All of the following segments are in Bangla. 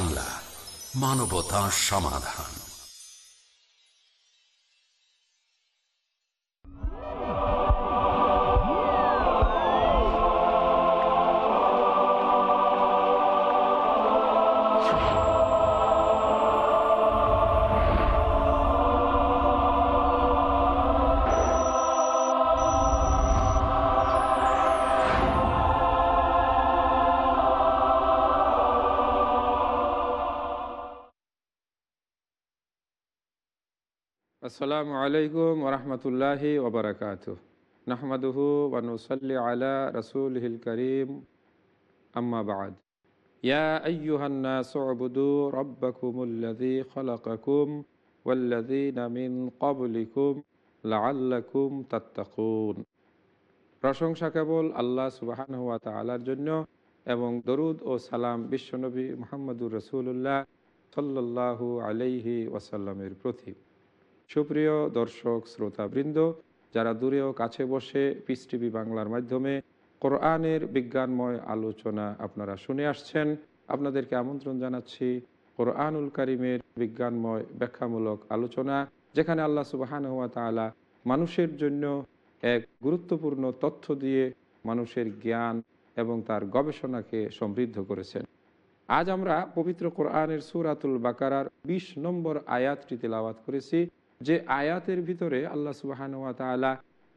বাংলা মানবতা সমাধান। আসসালামু আলাইকুম ওরহমতুল্লাহি ওবরাকাত নাহমাদুহু ওয়ানুসাল্লি আলা রসুলহিল করিম। আম্মা বাদ। ইয়া আইয়ুহান্না সুবুদু রব্বাকুমুল্লাযী খলাকাকুম ওয়াল্লাযীনা মিন ক্বাবলিকুম লাআল্লাকুম তাত্তাকুন। প্রশংসা কেবল আল্লাহ সুবহানাহু ওয়া তাআলার জন্য এবং দরুদ ও সালাম বিশ্বনবী মুহাম্মদুর রসুল্লাহ সাল্লাল্লাহু আলাইহি ওয়াসাল্লামের প্রতি। সুপ্রিয় দর্শক শ্রোতাবৃন্দ যারা দূরেও কাছে বসে পিস টিভি বাংলার মাধ্যমে কোরআনের বিজ্ঞানময় আলোচনা আপনারা শুনে আসছেন, আপনাদেরকে আমন্ত্রণ জানাচ্ছি কোরআনুল কারিমের বিজ্ঞানময় ব্যাখ্যামূলক আলোচনা, যেখানে আল্লাহ সুবাহান হুয়া তালা মানুষের জন্য এক গুরুত্বপূর্ণ তথ্য দিয়ে মানুষের জ্ঞান এবং তার গবেষণাকে সমৃদ্ধ করেছেন। আজ আমরা পবিত্র কোরআনের সুরাতুল বাকারার ২০ নম্বর আয়াতটি তেলাওয়াত করেছি। যে আয়াতের ভিতরে আল্লাহ সুবাহানুয়া তালা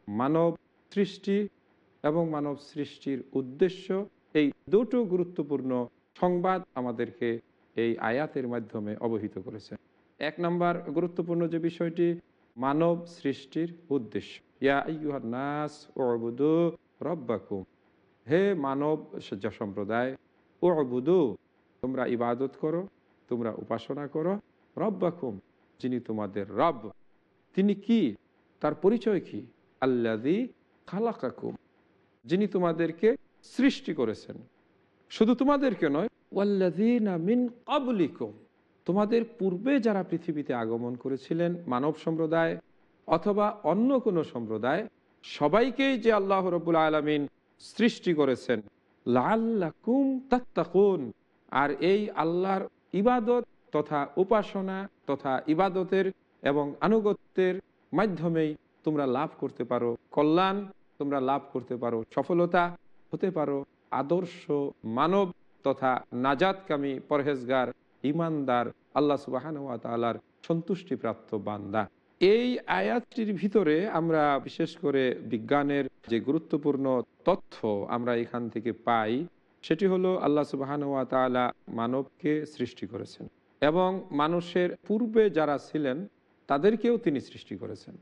মানব সৃষ্টি এবং মানব সৃষ্টির উদ্দেশ্য, এই দুটো গুরুত্বপূর্ণ সংবাদ আমাদেরকে এই আয়াতের মাধ্যমে অবহিত করেছেন এক নম্বর গুরুত্বপূর্ণ যে বিষয়টি, মানব সৃষ্টির উদ্দেশ্য। ইয়া নাস ওবুদু রব্বাকুম। হে মানব সম্প্রদায় ও অবুদু তোমরা ইবাদত করো, তোমরা উপাসনা করো, রব্বাকুম। যিনি তোমাদের রব, তিনি কি? তার পরিচয় কি? আল্লাদি খালাকাকুম, যিনি তোমাদেরকে সৃষ্টি করেছেন। শুধু তোমাদেরকে নয় ওয়াল্লাদিনা তোমাদের পূর্বে যারা পৃথিবীতে আগমন করেছিলেন মানব সম্প্রদায় অথবা অন্য কোনো সম্প্রদায়, সবাইকেই যে আল্লাহ রবুল আলমিন সৃষ্টি করেছেন লাল্লাকুম তাত্তাকুন, আর এই আল্লাহর ইবাদত তথা উপাসনা তথা ইবাদতের এবং আনুগত্যের মাধ্যমেই তোমরা লাভ করতে পারো। কল্যাণ তোমরা লাভ করতে পারো। সফলতা হতে পারো। আদর্শ মানব তথা নাজাতকামী পরহেজগার ইমানদার আল্লাহ সুবাহান তালার সন্তুষ্টিপ্রাপ্ত বান্দা। এই আয়াতটির ভিতরে আমরা বিশেষ করে বিজ্ঞানের যে গুরুত্বপূর্ণ তথ্য আমরা এখান থেকে পাই, সেটি হলো আল্লাহ সুবাহান ওয়া তালা মানবকে সৃষ্টি করেছেন। এবং মানুষের পূর্বে যারা ছিলেন, তাদেরকেও তিনি সৃষ্টি করেছেন।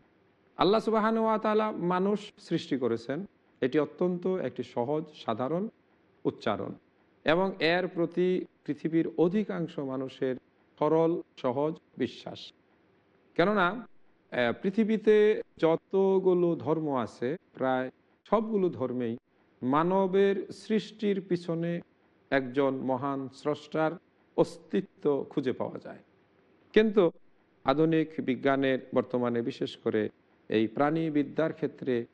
আল্লাহ সুবাহানুয়াতালা মানুষ সৃষ্টি করেছেন। এটি অত্যন্ত একটি সহজ, সাধারণ উচ্চারণ এবং এর প্রতি পৃথিবীর অধিকাংশ মানুষের সরল, সহজ বিশ্বাস। কেননা পৃথিবীতে যতগুলো ধর্ম আছে, প্রায় সবগুলো ধর্মেই মানবের সৃষ্টির পিছনে একজন মহান স্রষ্টার অস্তিত্ব খুঁজে পাওয়া যায়। কিন্তু আধুনিক বিজ্ঞানের বর্তমানে বিশেষ করে এই প্রাণীবিদ্যার ক্ষেত্রে,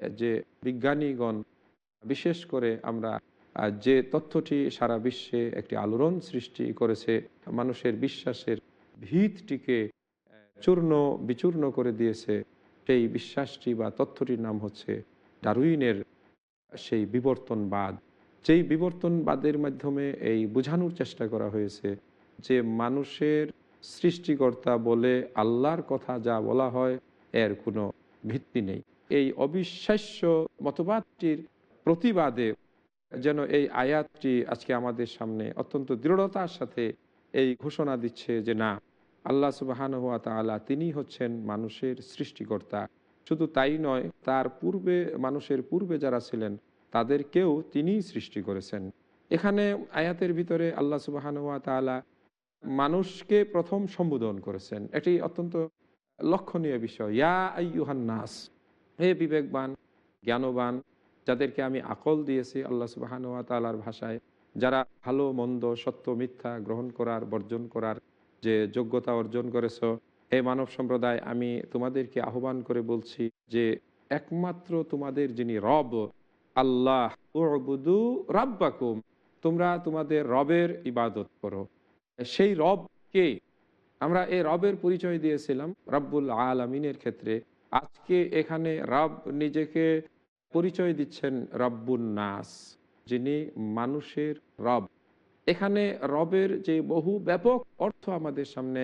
যে বিজ্ঞানীগণ, বিশেষ করে আমরা, যে তথ্যটি সারা বিশ্বে একটি আলোড়ন সৃষ্টি করেছে, মানুষের বিশ্বাসের ভিতটিকে, চূর্ণ বিচূর্ণ করে দিয়েছে, সেই বিশ্বাসটি বা তথ্যটির নাম হচ্ছে ডারুইনের সেই বিবর্তনবাদ। যেই বিবর্তনবাদের মাধ্যমে এই বোঝানোর চেষ্টা করা হয়েছে যে মানুষের সৃষ্টিকর্তা বলে আল্লাহর কথা যা বলা হয়, এর কোনো ভিত্তি নেই। এই অবিশ্বাস্য মতবাদটির প্রতিবাদে যেন এই আয়াতটি আজকে আমাদের সামনে অত্যন্ত দৃঢ়তার সাথে এই ঘোষণা দিচ্ছে যে না, আল্লাহ সুবাহান হাত তালা তিনি হচ্ছেন মানুষের সৃষ্টিকর্তা। শুধু তাই নয়, তার পূর্বে, মানুষের পূর্বে যারা ছিলেন তাদেরকেও তিনিই সৃষ্টি করেছেন। এখানে আয়াতের ভিতরে আল্লাহ সুবাহান তালা মানুষকে প্রথম সম্বোধন করেছেন। এটি অত্যন্ত লক্ষণীয় বিষয়। ইয়া আইয়ুহান্নাস হে বিবেকবান, জ্ঞানবান, যাদেরকে আমি আকল দিয়েছি আল্লাহ সুবাহানুয়া তালার ভাষায়, যারা ভালো, মন্দ, সত্য, মিথ্যা গ্রহণ করার, বর্জন করার যে যোগ্যতা অর্জন করেছ, হে মানব সম্প্রদায়, আমি তোমাদেরকে আহ্বান করে বলছি যে একমাত্র তোমাদের যিনি রব আল্লাহ রব্বাকুম তোমরা তোমাদের রবের ইবাদত করো। সেই রবকে আমরা এই রবের পরিচয় দিয়েছিলাম রব্বুল আলমিনের ক্ষেত্রে। আজকে এখানে রব নিজেকে পরিচয় দিচ্ছেন রব্বুল নাস, যিনি মানুষের রব। এখানে রবের যে বহু ব্যাপক অর্থ আমাদের সামনে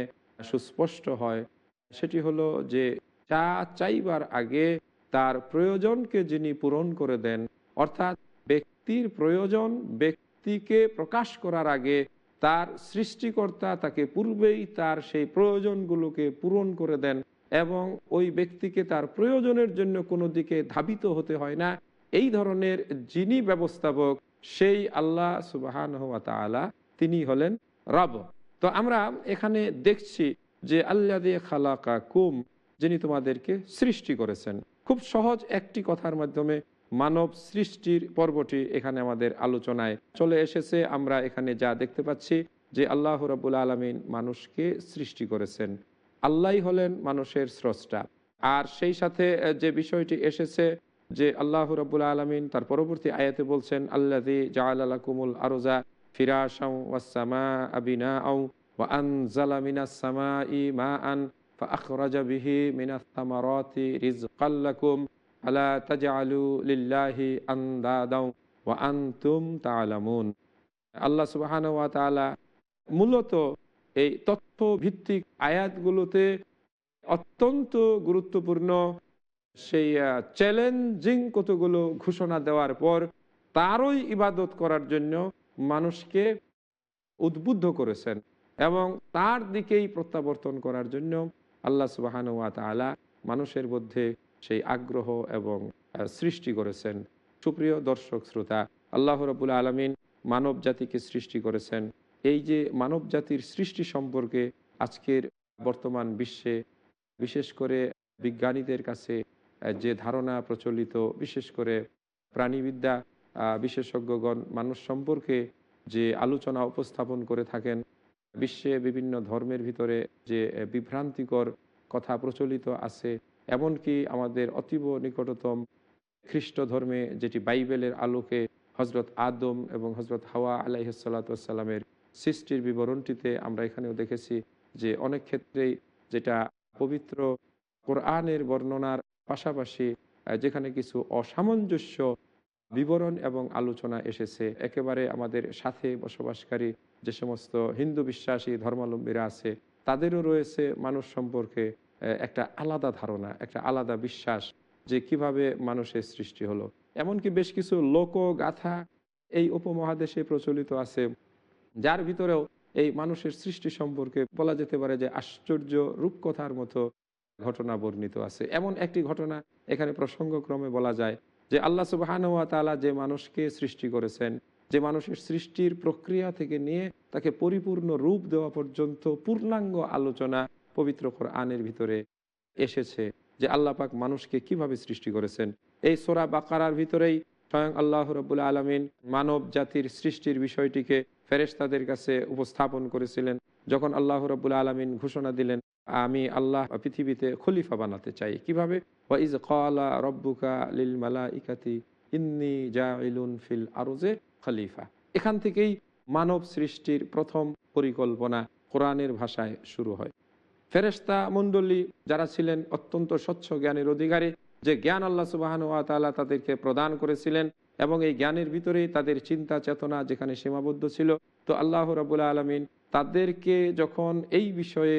সুস্পষ্ট হয়, সেটি হলো যে চা চাইবার আগে তার প্রয়োজনকে যিনি পূরণ করে দেন অর্থাৎ ব্যক্তির প্রয়োজন ব্যক্তিকে প্রকাশ করার আগে তার সৃষ্টিকর্তা তাকে পূর্বেই তার সেই প্রয়োজনগুলোকে পূরণ করে দেন এবং ওই ব্যক্তিকে তার প্রয়োজনের জন্য কোনো দিকে ধাবিত হতে হয় না। এই ধরনের যিনি ব্যবস্থাপক, সেই আল্লাহ সুবাহান তিনি হলেন রব। তো আমরা এখানে দেখছি যে আল্লা আল্লাহ খালাকা কুম যিনি তোমাদেরকে সৃষ্টি করেছেন। খুব সহজ একটি কথার মাধ্যমে মানব সৃষ্টির পর্বটি এখানে আমাদের আলোচনায় চলে এসেছে আমরা এখানে যা দেখতে পাচ্ছি যে আল্লাহ রবুল আলমিন মানুষকে সৃষ্টি করেছেন আল্লাহ হলেন মানুষের স্রষ্টা আর সেই সাথে যে বিষয়টি এসেছে যে আল্লাহ রবুল আলমিন তার পরবর্তী আয়াতে বলছেন আল্লাদি জাআলা কুমুল আরোজা ফিরাশাউ ওয়াসামা আবিনা আউ ওয়া আনজালা মিনাস সামাই মাআন فأخرج به من الثمرات رزقا لكم আলা তাজা আলু লিল্লাহি আন্তুম তালামুন আল্লাহ সুবাহান ওয়া মূলত এই তথ্য ভিত্তিক আয়াতগুলোতে অত্যন্ত গুরুত্বপূর্ণ সেই চ্যালেঞ্জিং কতগুলো ঘোষণা দেওয়ার পর তারই ইবাদত করার জন্য মানুষকে উদ্বুদ্ধ করেছেন এবং তার দিকেই প্রত্যাবর্তন করার জন্য আল্লাহ সুবাহান তালা মানুষের মধ্যে সেই আগ্রহ এবং সৃষ্টি করেছেন। সুপ্রিয় দর্শক, শ্রোতা, আল্লাহ রবুল আলমিন মানব জাতিকে সৃষ্টি করেছেন। এই যে মানব জাতির সৃষ্টি সম্পর্কে আজকের বর্তমান বিশ্বে, বিশেষ করে বিজ্ঞানীদের কাছে যে ধারণা প্রচলিত, বিশেষ করে প্রাণীবিদ্যা বিশেষজ্ঞগণ, মানুষ সম্পর্কে যে আলোচনা উপস্থাপন করে থাকেন, বিশ্বে বিভিন্ন ধর্মের ভিতরে যে বিভ্রান্তিকর কথা প্রচলিত আছে এমনকি আমাদের অতীব নিকটতম খ্রিস্ট ধর্মে যেটি বাইবেলের আলোকে হজরত আদম এবং হজরত হাওয়া আলাইসাল্লাতামের সৃষ্টির বিবরণটিতে আমরা এখানেও দেখেছি যে অনেক ক্ষেত্রেই যেটা পবিত্র কোরআনের বর্ণনার পাশাপাশি যেখানে কিছু অসামঞ্জস্য বিবরণ এবং আলোচনা এসেছে, একেবারে আমাদের সাথে বসবাসকারী যে সমস্ত হিন্দু বিশ্বাসী ধর্মাবলম্বীরা আছে, তাদেরও রয়েছে মানুষ সম্পর্কে একটা আলাদা ধারণা, একটা আলাদা বিশ্বাস যে কীভাবে মানুষের সৃষ্টি হলো। এমনকি বেশ কিছু লোকগাথা এই উপমহাদেশে প্রচলিত আছে, যার ভিতরেও এই মানুষের সৃষ্টি সম্পর্কে বলা যেতে পারে যে আশ্চর্য রূপকথার মতো ঘটনা বর্ণিত আছে। এমন একটি ঘটনা এখানে প্রসঙ্গক্রমে বলা যায় যে আল্লাহ সুবাহানুয়া তালা যে মানুষকে সৃষ্টি করেছেন, যে মানুষের সৃষ্টির প্রক্রিয়া থেকে নিয়ে তাকে পরিপূর্ণ রূপ দেওয়া পর্যন্ত পূর্ণাঙ্গ আলোচনা পবিত্র আনের ভিতরে এসেছে যে আল্লাহ পাক মানুষকে কীভাবে সৃষ্টি করেছেন। এই সোরা বাকারার ভিতরেই স্বয়ং আল্লাহ রবুল্লা আলমিন মানব জাতির সৃষ্টির বিষয়টিকে ফেরেস্তাদের কাছে উপস্থাপন করেছিলেন। যখন আল্লাহ রবুল্লা আলমিন ঘোষণা দিলেন, আমি আল্লাহ পৃথিবীতে খলিফা বানাতে চাই। কীভাবে? ওয়াইজ কলা রব্বুকা লিল মালা ইকাতি ইন্নি ফিল আরোজে খলিফা। এখান থেকেই মানব সৃষ্টির প্রথম পরিকল্পনা কোরআনের ভাষায় শুরু হয়। ফেরেস্তা মণ্ডলী যারা ছিলেন অত্যন্ত স্বচ্ছ জ্ঞানের অধিকারী, যে জ্ঞান আল্লাহ সুবাহান ওয়া তালা তাদেরকে প্রদান করেছিলেন এবং এই জ্ঞানের ভিতরেই তাদের চিন্তা চেতনা যেখানে সীমাবদ্ধ ছিল, তো আল্লাহ রবুল্লা আলমিন তাদেরকে যখন এই বিষয়ে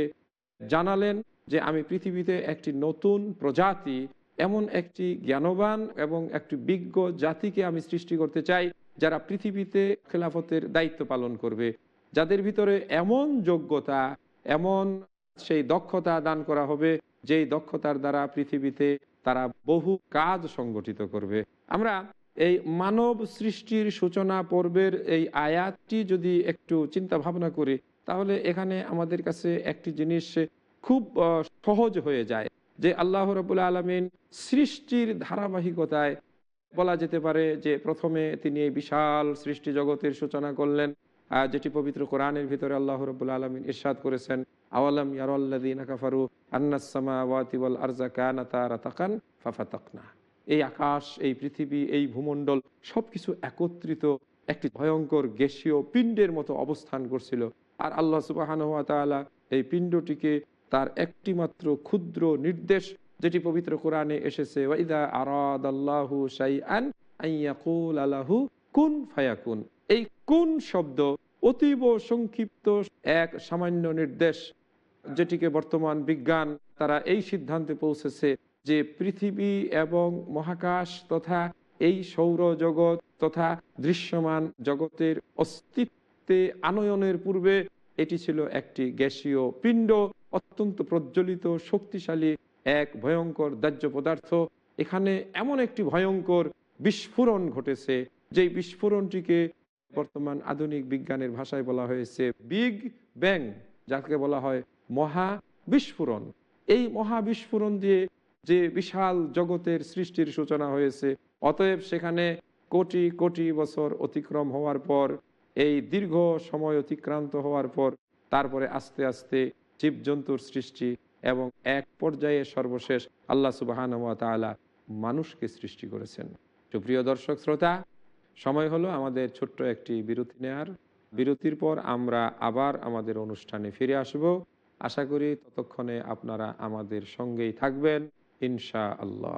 জানালেন যে আমি পৃথিবীতে একটি নতুন প্রজাতি, এমন একটি জ্ঞানবান এবং একটি বিজ্ঞ জাতিকে আমি সৃষ্টি করতে চাই, যারা পৃথিবীতে খেলাফতের দায়িত্ব পালন করবে, যাদের ভিতরে এমন যোগ্যতা, এমন সেই দক্ষতা দান করা হবে, যেই দক্ষতার দ্বারা পৃথিবীতে তারা বহু কাজ সংগঠিত করবে। আমরা এই মানব সৃষ্টির সূচনা পর্বের এই আয়াতটি যদি একটু চিন্তা ভাবনা করি, তাহলে এখানে আমাদের কাছে একটি জিনিস খুব সহজ হয়ে যায় যে আল্লাহ রবুল্লা আলমিন সৃষ্টির ধারাবাহিকতায় বলা যেতে পারে যে প্রথমে তিনি এই বিশাল সৃষ্টি জগতের সূচনা করলেন যেটি পবিত্র কোরআনের ভিতরে আল্লাহ রবুল্লা আলমিন ইরশাদ করেছেন, আওয়ালাম আরজা ফাফাতাকনা। এই আকাশ, এই পৃথিবী, এই ভূমণ্ডল সব কিছু একত্রিত একটি ভয়ঙ্কর গ্যাসীয় পিণ্ডের মতো অবস্থান করছিল। আর আল্লাহ এই পিণ্ডটিকে তার একটি মাত্র ক্ষুদ্র নির্দেশ যেটি পবিত্র কোরআনে এসেছে ওয়াইদা আরাদ আল্লাহু কুন ফায়াকুন। এই কোন শব্দ অতীব সংক্ষিপ্ত এক সামান্য নির্দেশ, যেটিকে বর্তমান বিজ্ঞান তারা এই সিদ্ধান্তে পৌঁছেছে যে পৃথিবী এবং মহাকাশ তথা এই সৌরজগৎ তথা দৃশ্যমান জগতের অস্তিত্বে আনয়নের পূর্বে এটি ছিল একটি গ্যাসীয় পিণ্ড, অত্যন্ত প্রজ্বলিত, শক্তিশালী, এক ভয়ঙ্কর দাহ্য পদার্থ। এখানে এমন একটি ভয়ঙ্কর বিস্ফোরণ ঘটেছে, যেই বিস্ফোরণটিকে বর্তমান আধুনিক বিজ্ঞানের ভাষায় বলা হয়েছে বিগ ব্যাং, যাকে বলা হয় মহা বিস্ফোরণ এই মহা বিস্ফোরণ দিয়ে যে বিশাল জগতের সৃষ্টির সূচনা হয়েছে, অতএব সেখানে কোটি কোটি বছর অতিক্রম হওয়ার পর, এই দীর্ঘ সময় অতিক্রান্ত হওয়ার পর, তারপরে আস্তে আস্তে জীবজন্তুর সৃষ্টি এবং এক পর্যায়ে সর্বশেষ আল্লাহ সুবাহান তালা মানুষকে সৃষ্টি করেছেন। সুপ্রিয় দর্শক, শ্রোতা সময় হলো আমাদের ছোট্ট একটি বিরতি নেয়ার। বিরতির পর আমরা আবার আমাদের অনুষ্ঠানে ফিরে আসব। আশা করি ততক্ষণে আপনারা আমাদের সঙ্গেই থাকবেন ইনশা আল্লাহ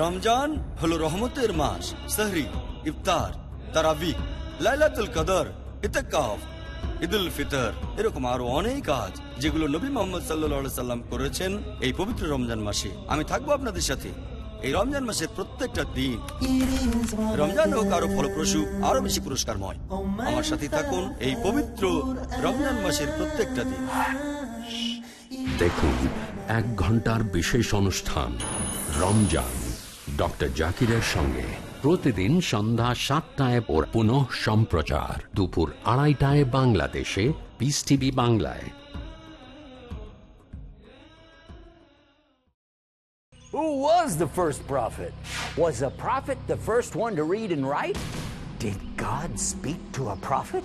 রমজান হলো রহমতের মাস সাহরি ইফতার তারাবি লাইলাতুল কদর ইতেকাফ ঈদুল ফিতর এরকম আরও অনেক কাজ যেগুলো নবী মোহাম্মদ সাল্লা সাল্লাম করেছেন এই পবিত্র রমজান মাসে। আমি থাকব আপনাদের সাথে। এই রমজান মাসের প্রত্যেকটা দিন রমজান হোক আরও ফলপ্রসূ আরও বেশি পুরস্কারময়। আমার সাথে থাকুন এই পবিত্র রমজান মাসের প্রত্যেকটা দিন। দেখুন এক ঘণ্টার বিশেষ অনুষ্ঠান রমজান ডক্টর জাকিরের সঙ্গে প্রতিদিন সন্ধ্যা সাতটায় ওর পুনঃ সম্প্রচার দুপুর আড়াইটায় বাংলাদেশে পিস টিভি বাংলায় Who was the first prophet? Was a prophet the first one to read and write? Did God speak to a prophet?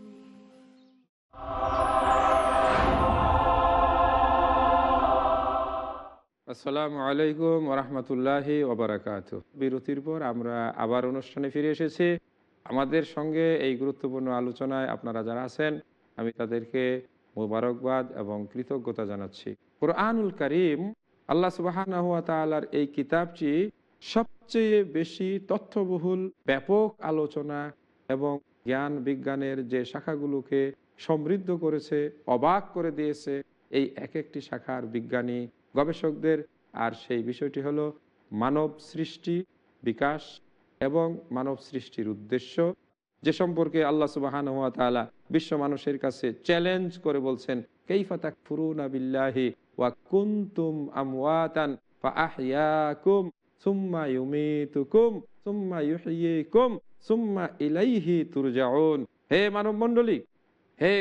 আসসালামু আলাইকুম ওরহমতুল্লাহি ওবরাকাত। বিরতির পর আমরা আবার অনুষ্ঠানে ফিরে এসেছি। আমাদের সঙ্গে এই গুরুত্বপূর্ণ আলোচনায় আপনারা যারা আছেন, আমি তাদেরকে মোবারকবাদ এবং কৃতজ্ঞতা জানাচ্ছি। কোরআনুল করিম, আল্লাহ তালার এই কিতাবটি সবচেয়ে বেশি তথ্যবহুল, ব্যাপক আলোচনা এবং জ্ঞান বিজ্ঞানের যে শাখাগুলোকে সমৃদ্ধ করেছে, অবাক করে দিয়েছে, এই এক একটি শাখার বিজ্ঞানী গবেষকদের, আর সেই বিষয়টি হলো মানব সৃষ্টি বিকাশ এবং মানব সৃষ্টির উদ্দেশ্য। যে সম্পর্কে আল্লাহ সুবাহান তাআলা বিশ্ব মানুষের কাছে চ্যালেঞ্জ করে বলছেন, কেইফা তাকফুরুনা বিল্লাহি ওয়া কুনতুম আমওয়াতান ফাআহইয়াকুম সুম্মা ইউমিতুকুম সুম্মা ইউহয়িকুম সুম্মা ইলাইহি তুরজাউন। হে মানব মণ্ডলী হে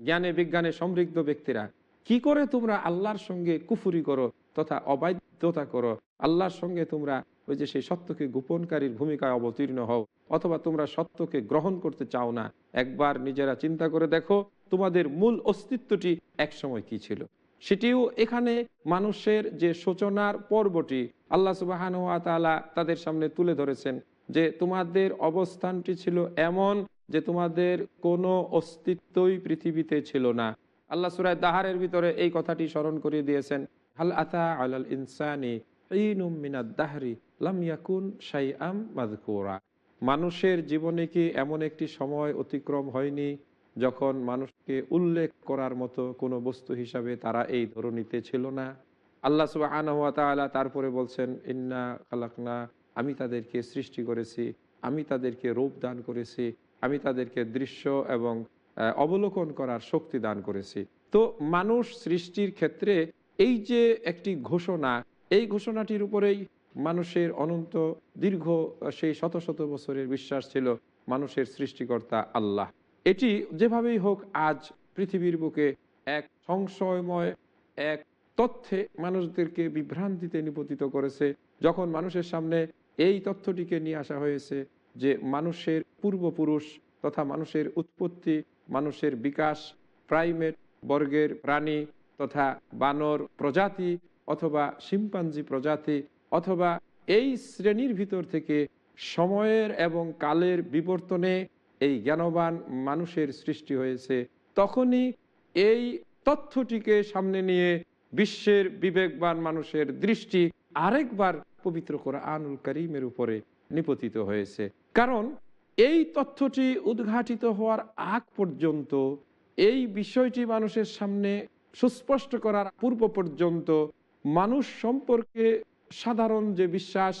জ্ঞানে বিজ্ঞানে সমৃদ্ধ ব্যক্তিরা কি করে তোমরা আল্লাহর সঙ্গে কুফুরি করো তথা অবাধ্যতা করো? আল্লাহর সঙ্গে তোমরা ওই যে সেই সত্যকে গোপনকারীর ভূমিকায় অবতীর্ণ হও, অথবা তোমরা সত্যকে গ্রহণ করতে চাও না। একবার নিজেরা চিন্তা করে দেখো, তোমাদের মূল অস্তিত্বটি একসময় কি ছিল? সেটিও এখানে মানুষের যে সূচনার পর্বটি আল্লাহ সুবাহান তালা তাদের সামনে তুলে ধরেছেন যে তোমাদের অবস্থানটি ছিল এমন যে তোমাদের কোনো অস্তিত্বই পৃথিবীতে ছিল না। আল্লাহ সুরায় দাহারের ভিতরে এই কথাটি স্মরণ করিয়ে দিয়েছেন, হাল আতা আলাল ইনসানি মানুষের জীবনে কি এমন একটি সময় অতিক্রম হয়নি যখন মানুষকে উল্লেখ করার মতো কোনো বস্তু হিসাবে তারা এই ধরনীতে ছিল না? আল্লাহ সুবাহ তারপরে বলছেন, ইন্না খালাকনা, আমি তাদেরকে সৃষ্টি করেছি, আমি তাদেরকে রূপ দান করেছি, আমি তাদেরকে দৃশ্য এবং অবলোকন করার শক্তি দান করেছি। তো মানুষ সৃষ্টির ক্ষেত্রে এই যে একটি ঘোষণা, এই ঘোষণাটির উপরেই মানুষের অনন্ত, দীর্ঘ, সেই শত শত বছরের বিশ্বাস ছিল মানুষের সৃষ্টিকর্তা আল্লাহ। এটি যেভাবেই হোক আজ পৃথিবীর বুকে এক সংশয়ময়, এক তথ্যে মানুষদেরকে বিভ্রান্তিতে নিপতিত করেছে, যখন মানুষের সামনে এই তথ্যটিকে নিয়ে আসা হয়েছে যে মানুষের পূর্বপুরুষ তথা মানুষের উৎপত্তি মানুষের বিকাশ প্রাইমেট বর্গের প্রাণী তথা বানর প্রজাতি অথবা শিম্পাঞ্জি প্রজাতি অথবা এই শ্রেণির ভিতর থেকে সময়ের এবং কালের বিবর্তনে এই জ্ঞানবান মানুষের সৃষ্টি হয়েছে, তখনই এই তথ্যটিকে সামনে নিয়ে বিশ্বের বিবেকবান মানুষের দৃষ্টি আরেকবার পবিত্র আনুল করিমের উপরে নিপতিত হয়েছে। কারণ এই তথ্যটি উদ্ঘাটিত হওয়ার আগ পর্যন্ত, এই বিষয়টি মানুষের সামনে সুস্পষ্ট করার পূর্ব পর্যন্ত মানুষ সম্পর্কে সাধারণ যে বিশ্বাস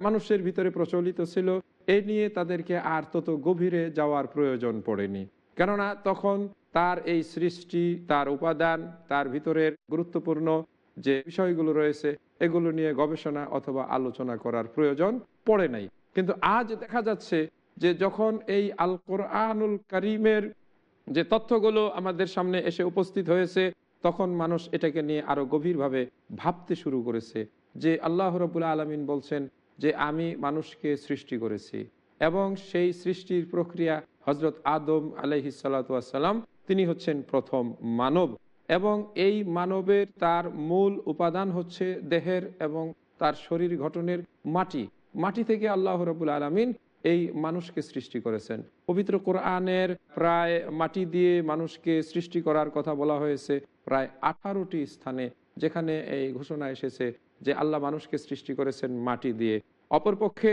মানুষের ভিতরে প্রচলিত ছিল, এ নিয়ে তাদেরকে আর তত গভীরে যাওয়ার প্রয়োজন পড়েনি। কেননা তখন তার এই সৃষ্টি, তার উপাদান, তার ভিতরের গুরুত্বপূর্ণ যে বিষয়গুলো রয়েছে, এগুলো নিয়ে গবেষণা অথবা আলোচনা করার প্রয়োজন পড়ে নাই। কিন্তু আজ দেখা যাচ্ছে যে যখন এই আল কোরআনুল করিমের যে তথ্যগুলো আমাদের সামনে এসে উপস্থিত হয়েছে, তখন মানুষ এটাকে নিয়ে আরও গভীরভাবে ভাবতে শুরু করেছে যে আল্লাহ রবুল্লা আলমিন বলছেন যে আমি মানুষকে সৃষ্টি করেছি এবং সেই সৃষ্টির প্রক্রিয়া হজরত আদম আলহি সাল্লাম তিনি হচ্ছেন প্রথম মানব এবং এই মানবের তার মূল উপাদান হচ্ছে দেহের এবং তার শরীর গঠনের মাটি। মাটি থেকে আল্লাহ রবুল আলমিন এই মানুষকে সৃষ্টি করেছেন। পবিত্র কোরআনের প্রায় মাটি দিয়ে মানুষকে সৃষ্টি করার কথা বলা হয়েছে প্রায় আঠারোটি স্থানে, যেখানে এই ঘোষণা এসেছে যে আল্লাহ মানুষকে সৃষ্টি করেছেন মাটি দিয়ে। অপরপক্ষে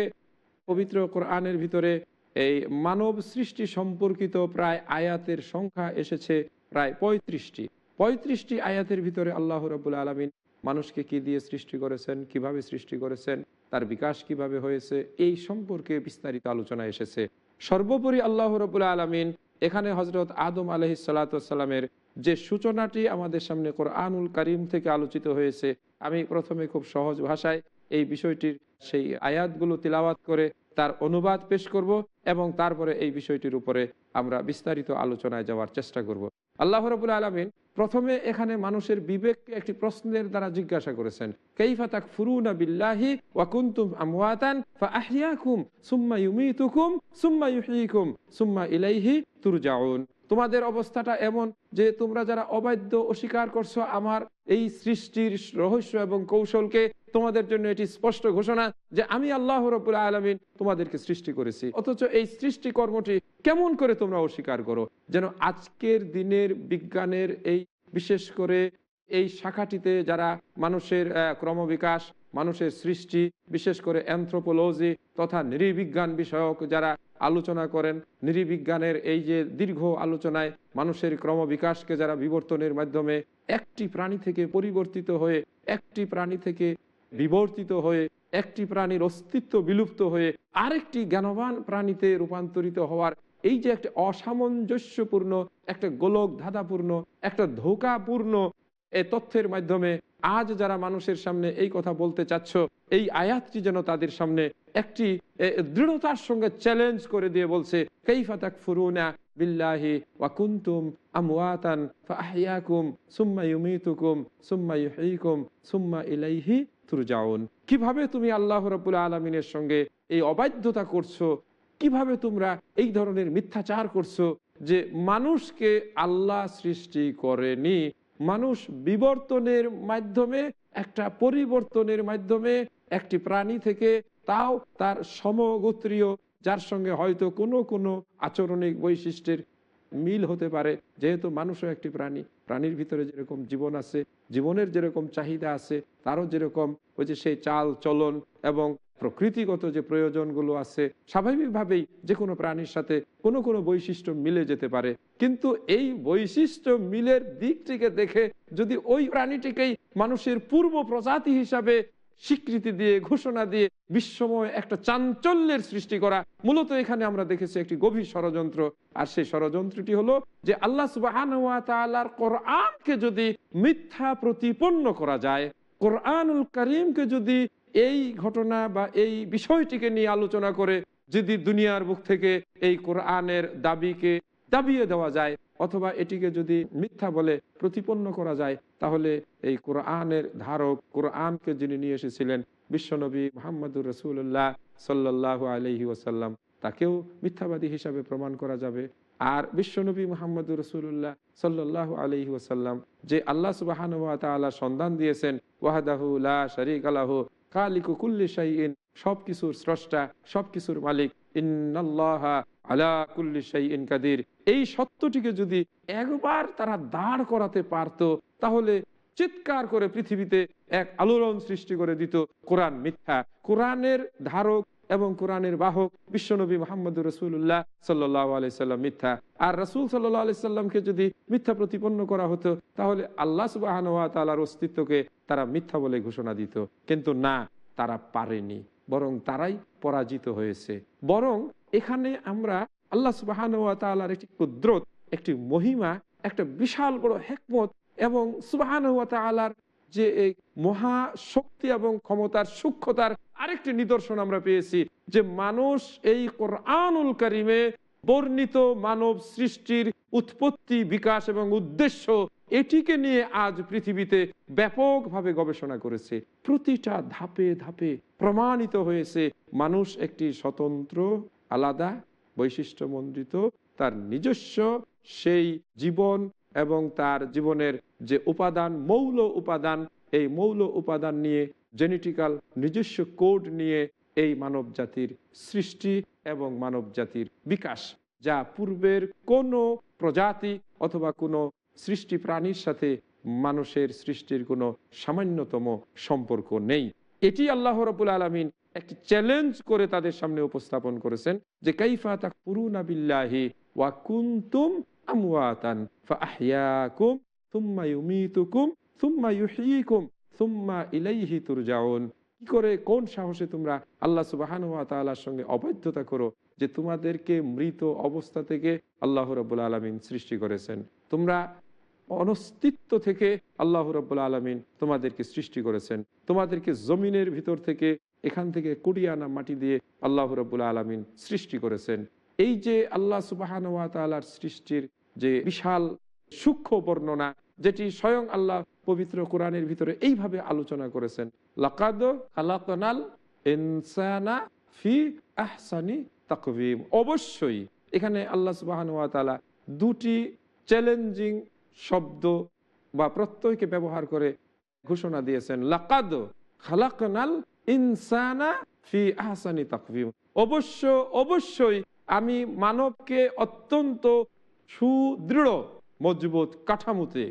পবিত্র কোরআনের ভিতরে এই মানব সৃষ্টি সম্পর্কিত প্রায় আয়াতের সংখ্যা এসেছে প্রায় পঁয়ত্রিশটি। পঁয়ত্রিশটি আয়াতের ভিতরে আল্লাহ রবুল আলমিন মানুষকে কি দিয়ে সৃষ্টি করেছেন, কীভাবে সৃষ্টি করেছেন তার বিকাশ কীভাবে হয়েছে, এই সম্পর্কে বিস্তারিত আলোচনা এসেছে। সর্বোপরি আল্লাহ রবুল্লা আলমিন এখানে হজরত আদম আলহি সাল্লাতামের যে সূচনাটি আমাদের সামনে কোরআনুল করিম থেকে আলোচিত হয়েছে, আমি প্রথমে খুব সহজ ভাষায় এই বিষয়টির সেই আয়াতগুলো তিলাওয়াত করে তার অনুবাদ পেশ করব এবং তারপরে এই বিষয়টির উপরে আমরা বিস্তারিত আলোচনায় যাওয়ার চেষ্টা করব। আল্লাহ রবুল আলমিন প্রথমে এখানে মানুষের বিবেককে একটি প্রশ্নের দ্বারা জিজ্ঞাসা করেছেন সুম্মা সুম্মা ইলাইহি তোমাদের অবস্থাটা এমন যে তোমরা যারা অবাধ্য অস্বীকার করছ আমার এই সৃষ্টির রহস্য এবং কৌশলকে তোমাদের জন্য এটি স্পষ্ট ঘোষণা যে আমি আল্লাহ রবুল আলমিন তোমাদেরকে সৃষ্টি করেছি। অথচ এই সৃষ্টি কর্মটি কেমন করে তোমরা অস্বীকার করো? যেন আজকের দিনের বিজ্ঞানের এই, বিশেষ করে এই শাখাটিতে যারা মানুষের ক্রমবিকাশ, মানুষের সৃষ্টি, বিশেষ করে অ্যান্থ্রোপোলজি তথা নৃবিজ্ঞান বিষয়ক যারা আলোচনা করেন, নৃবিজ্ঞানের এই যে দীর্ঘ আলোচনায় মানুষের ক্রমবিকাশকে যারা বিবর্তনের মাধ্যমে একটি প্রাণী থেকে পরিবর্তিত হয়ে একটি প্রাণী থেকে বিবর্তিত হয়ে একটি প্রাণীর অস্তিত্ব বিলুপ্ত হয়ে আরেকটি জ্ঞানবান প্রাণীতে রূপান্তরিত হওয়ার এই যে একটা অসামঞ্জস্যপূর্ণ, একটা গোলক ধাঁধাপূর্ণ একটা ধোকাপূর্ণ এই তথ্যের মাধ্যমে আজ যারা মানুষের সামনে এই কথা বলতে চাচ্ছ, এই আয়াতটি যেন তাদের সামনে একটি দৃঢ়তার সঙ্গে চ্যালেঞ্জ করে দিয়ে বলছে, কেইফা তাক ফুরুনা বিল্লাহি ওয়াকুন্তুম আমওয়াতান ফাহইয়াকুম সুম্মা ইউমিতুকুম সুম্মা ইউহয়িকুম সুম্মা ইলাইহি তুরজাউন কীভাবে তুমি আল্লাহ রাব্বুল আলামিনের সঙ্গে এই অবাধ্যতা করছ? কীভাবে তোমরা এই ধরনের মিথ্যাচার করছ? যে মানুষকে আল্লাহ সৃষ্টি করেনি। মানুষ বিবর্তনের মাধ্যমে, একটা পরিবর্তনের মাধ্যমে একটি প্রাণী থেকে তাও তার সমগোত্রীয়, যার সঙ্গে হয়তো কোনো কোনো আচরণিক বৈশিষ্ট্যের মিল হতে পারে। যেহেতু মানুষও একটি প্রাণী। প্রাণীর ভিতরে যেরকম জীবন আছে, জীবনের যেরকম চাহিদা আছে, তারও যেরকম ওই যে সেই চাল, চলন এবং প্রকৃতিগত যে প্রয়োজনগুলো আছে, স্বাভাবিকভাবেই যে কোনো প্রাণীর সাথে কোনো কোনো বৈশিষ্ট্য মিলে যেতে পারে। কিন্তু এই বৈশিষ্ট্য মিলের দিকটিকে দেখে যদি ওই প্রাণীটিকেই মানুষের পূর্ব প্রজাতি হিসাবে স্বীকৃতি দিয়ে, ঘোষণা দিয়ে বিশ্বময় একটা চাঞ্চল্যের সৃষ্টি করা। মূলত এখানে আমরা দেখেছি একটি গভীর ষড়যন্ত্র। আর সেই ষড়যন্ত্রটি হলো যে আল্লাহ সুবাহান কোরআনকে যদি মিথ্যা প্রতিপন্ন করা যায়, কোরআনুল করিমকে যদি এই ঘটনা বা এই বিষয়টিকে নিয়ে আলোচনা করে, যদি দুনিয়ার বুক থেকে এই কোরআনের দাবিকে দাবিয়ে দেওয়া যায় অথবা এটিকে যদি মিথ্যা বলে প্রতিপন্ন করা যায়, তাহলে এই কোরআনের ধারক, কোরআনকে যিনি নিয়ে এসেছিলেন, বিশ্বনবী মোহাম্মদুর রসুল্লাহ সাল্লাহ আলহি ওসাল্লাম তাকেও মিথ্যাবাদী হিসাবে প্রমাণ করা যাবে। আর বিশ্বনবী মোহাম্মদুর রসুল্লাহ সাল্লাহ আলহি ওসাল্লাম যে আল্লাহ সুবাহানুয়া তালা সন্ধান দিয়েছেন ওয়াহাদাহুল্লাহ শরিক আলাহ কালিকু কুল্লি শাইন সব কিছুর স্রষ্টা সব কিছুর মালিক, ইন্নাল্লাহ আলা কুল্লি শাইন কাদির। এই সত্যটিকে যদি একবার তারা দাঁড় করাতে পারত, তাহলে চিৎকার করে পৃথিবীতে এক আলোড়ন সৃষ্টি করে দিত কোরআন মিথ্যা। কোরআনের ধারক এবং কোরআনের বাহক বিশ্বনবী মোহাম্মদ রসুল্লাহ সাল্লাহ আলাইসাল্লাম মিথ্যা। আর রসুল সাল্লাহ আলাইসাল্লামকে যদি মিথ্যা প্রতিপন্ন করা হতো, তাহলে আল্লাহ সুবাহান তালার অস্তিত্বকে তারা মিথ্যা বলে ঘোষণা দিত। কিন্তু না, তারা পারেনি। বরং তারাই পরাজিত হয়েছে। বরং এখানে আমরা আল্লাহ সুবাহান তালার একটি কুদ্রত, একটি মহিমা, একটা বিশাল বড় হেকমত এবং সুবাহান তালার যে এই মহা শক্তি এবং ক্ষমতার সূক্ষ্মতার আরেকটি নিদর্শন আমরা পেয়েছি যে মানুষ এই কোরআনুল করিমে বর্ণিত মানব সৃষ্টির উৎপত্তি, বিকাশ এবং উদ্দেশ্য এটিকে নিয়ে আজ পৃথিবীতে ব্যাপকভাবে গবেষণা করেছে। প্রতিটা ধাপে ধাপে প্রমাণিত হয়েছে মানুষ একটি স্বতন্ত্র, আলাদা, বৈশিষ্ট্যমণ্ডিত, তার নিজস্ব, সেই জীবন এবং তার জীবনের যে উপাদান, মৌল উপাদান, এই মৌল উপাদান নিয়ে, জেনেটিক্যাল নিজস্ব কোড নিয়ে এই মানব জাতির সৃষ্টি এবং মানব জাতির বিকাশ, যা পূর্বের কোনো প্রজাতি অথবা কোনো সৃষ্টি প্রাণীর সাথে মানুষের সৃষ্টির কোনো সামান্যতম সম্পর্ক নেই। এটি আল্লাহ রবুল আলমিন একটি চ্যালেঞ্জ করে তাদের সামনে উপস্থাপন করেছেন যে, কাইফা তাক পুরুনা বিল্লাহি ওয়া কুন্তুম আমওয়াতান ফাআহইয়াকুম সুম্মা ইউমীতুকুম সুম্মা ইউহয়িকুম সুম্মা ইলাইহি তুরজাউন। কি করে, কোন সাহসে তোমরা আল্লাহ সুবাহান ওয়া তাআলার সঙ্গে অবৈধতা করো যে তোমাদেরকে মৃত অবস্থা থেকে আল্লাহ রব্বুল আলমিন সৃষ্টি করেছেন? তোমরা অনস্তিত্ব থেকে আল্লাহ রব্বুল আলমিন তোমাদেরকে সৃষ্টি করেছেন। তোমাদেরকে জমিনের ভিতর থেকে, এখান থেকে কুড়িয়ানা মাটি দিয়ে আল্লাহ রব্বুল আলমিন সৃষ্টি করেছেন। এই যে আল্লাহ সুবাহান ওয়া সৃষ্টির যে বিশাল সূক্ষ্ম বর্ণনা, যেটি স্বয়ং আল্লাহ পবিত্র কোরআনের ভিতরে এইভাবে আলোচনা করেছেন। লাকাদ খালাকনাল ইনসানা ফি আহসানি তাকভিম অবশ্যই এখানে আল্লাহ সুবাহান তালা দুটি চ্যালেঞ্জিং শব্দ বা প্রত্যয়কে ব্যবহার করে ঘোষণা দিয়েছেন। লাকাদ খালাকনাল ইনসানা ফি আহসানি তাকভিম অবশ্য, অবশ্যই আমি মানবকে অত্যন্ত সুদৃঢ় মজবুত কাঠামোতে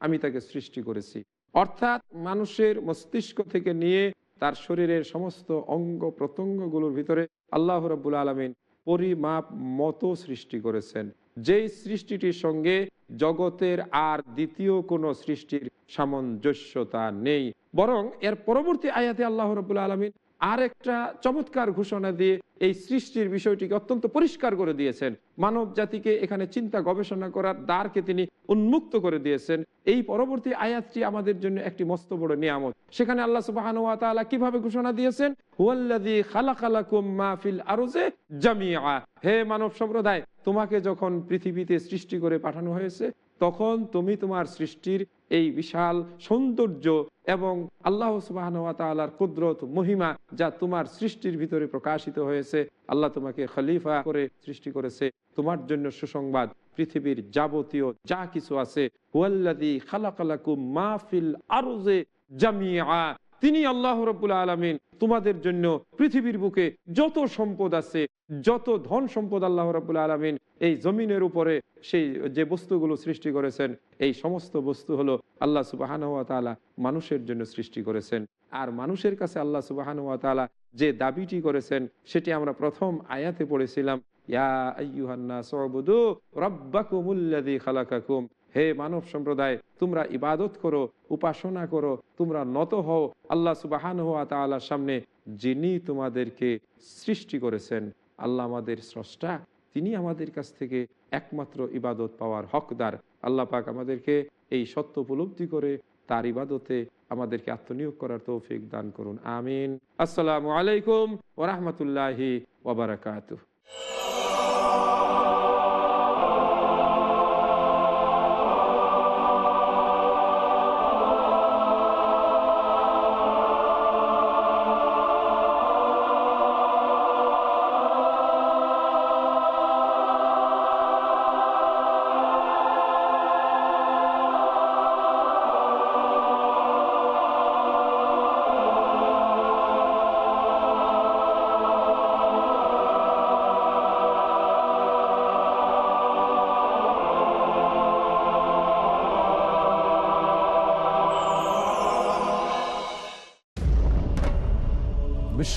আমি তাকে সৃষ্টি করেছি। অর্থাৎ মানুষের মস্তিষ্ক থেকে নিয়ে তার শরীরের সমস্ত অঙ্গ প্রত্যঙ্গগুলোর ভিতরে আল্লাহ রব্বুল আলমিন পরিমাপ মতো সৃষ্টি করেছেন। যেই সৃষ্টিটির সঙ্গে জগতের আর দ্বিতীয় কোনো সৃষ্টির সামঞ্জস্যতা নেই। বরং এর পরবর্তী আয়াতে আল্লাহ রবুল্লা আলমিন আর একটা চমৎকার ঘোষণা দিয়ে এই সৃষ্টির বিষয়টিকে অত্যন্ত পরিষ্কার করে দিয়েছেন। মানব জাতিকে এখানে চিন্তা গবেষণা করার দ্বারকে তিনি উন্মুক্ত করে দিয়েছেন। এই পরবর্তী আয়াতটি আমাদের জন্য একটি মস্ত বড় নিয়ামত। সেখানে আল্লাহ সুবাহান কীভাবে ঘোষণা দিয়েছেন? হে মানব সম্প্রদায়, তোমাকে যখন পৃথিবীতে সৃষ্টি করে পাঠানো হয়েছে তখন তুমি তোমার সৃষ্টির এই বিশাল সৌন্দর্য এবং আল্লাহ সুবাহর কুদরত, মহিমা যা তোমার সৃষ্টির ভিতরে প্রকাশিত হয়েছে, আল্লাহ তোমাকে খলিফা করে সৃষ্টি করেছে। তোমার জন্য সুসংবাদ, পৃথিবীর যাবতীয় যা কিছু আছে। তিনি আল্লাহ রব্বুল আলমিন তোমাদের জন্য পৃথিবীর বুকে যত সম্পদ আছে, যত ধন সম্পদ আল্লাহ রব্বুল আলমিন এই জমিনের উপরে সেই যে বস্তুগুলো সৃষ্টি করেছেন, এই সমস্ত বস্তু হলো আল্লাহ সুবাহান তালা মানুষের জন্য সৃষ্টি করেছেন। আর মানুষের কাছে আল্লাহ সুবাহান তালা যে দাবিটি করেছেন, সেটি আমরা প্রথম আয়াতে পড়েছিলাম হে মানব সম্প্রদায়, তোমরা ইবাদত করো, উপাসনা করো, তোমরা নত হও আল্লাহ সুবাহান হাত তালার সামনে যিনি তোমাদেরকে সৃষ্টি করেছেন। আল্লাহ আমাদের স্রষ্টা। তিনি আমাদের কাছ থেকে একমাত্র ইবাদত পাওয়ার হকদার। আল্লাহ পাক আমাদেরকে এই সত্য উপলব্ধি করে তার ইবাদতে আমাদেরকে আত্মনিয়োগ করার তৌফিক দান করুন। আমিন। আসসালামু আলাইকুম ওরহমতুল্লাহি ওবরাকাতুহ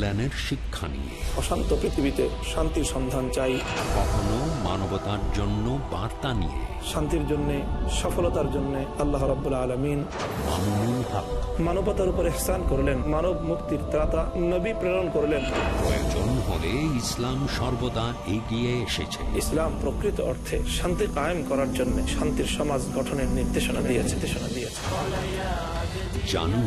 কল্যাণের শিক্ষা নিয়ে। অশান্ত পৃথিবীতে শান্তির সন্ধান চাই। কখনো মানবতার জন্য বার্তা নিয়ে। শান্তির জন্য সফলতার জন্য আল্লাহ রাব্বুল আলমিন মামুনুল হক। মানবতার উপর এহসান করলেন মানব মুক্তির ত্রাতা নবী প্রেরণ করলেন। প্রয়োজন হলে ইসলাম সর্বদা এগিয়ে এসেছে। ইসলাম প্রকৃত অর্থে শান্তি কায়েম করার জন্য শান্তির সমাজ গঠনের নির্দেশনা দিয়েছে। নির্দেশনা দিয়েছে। জানুন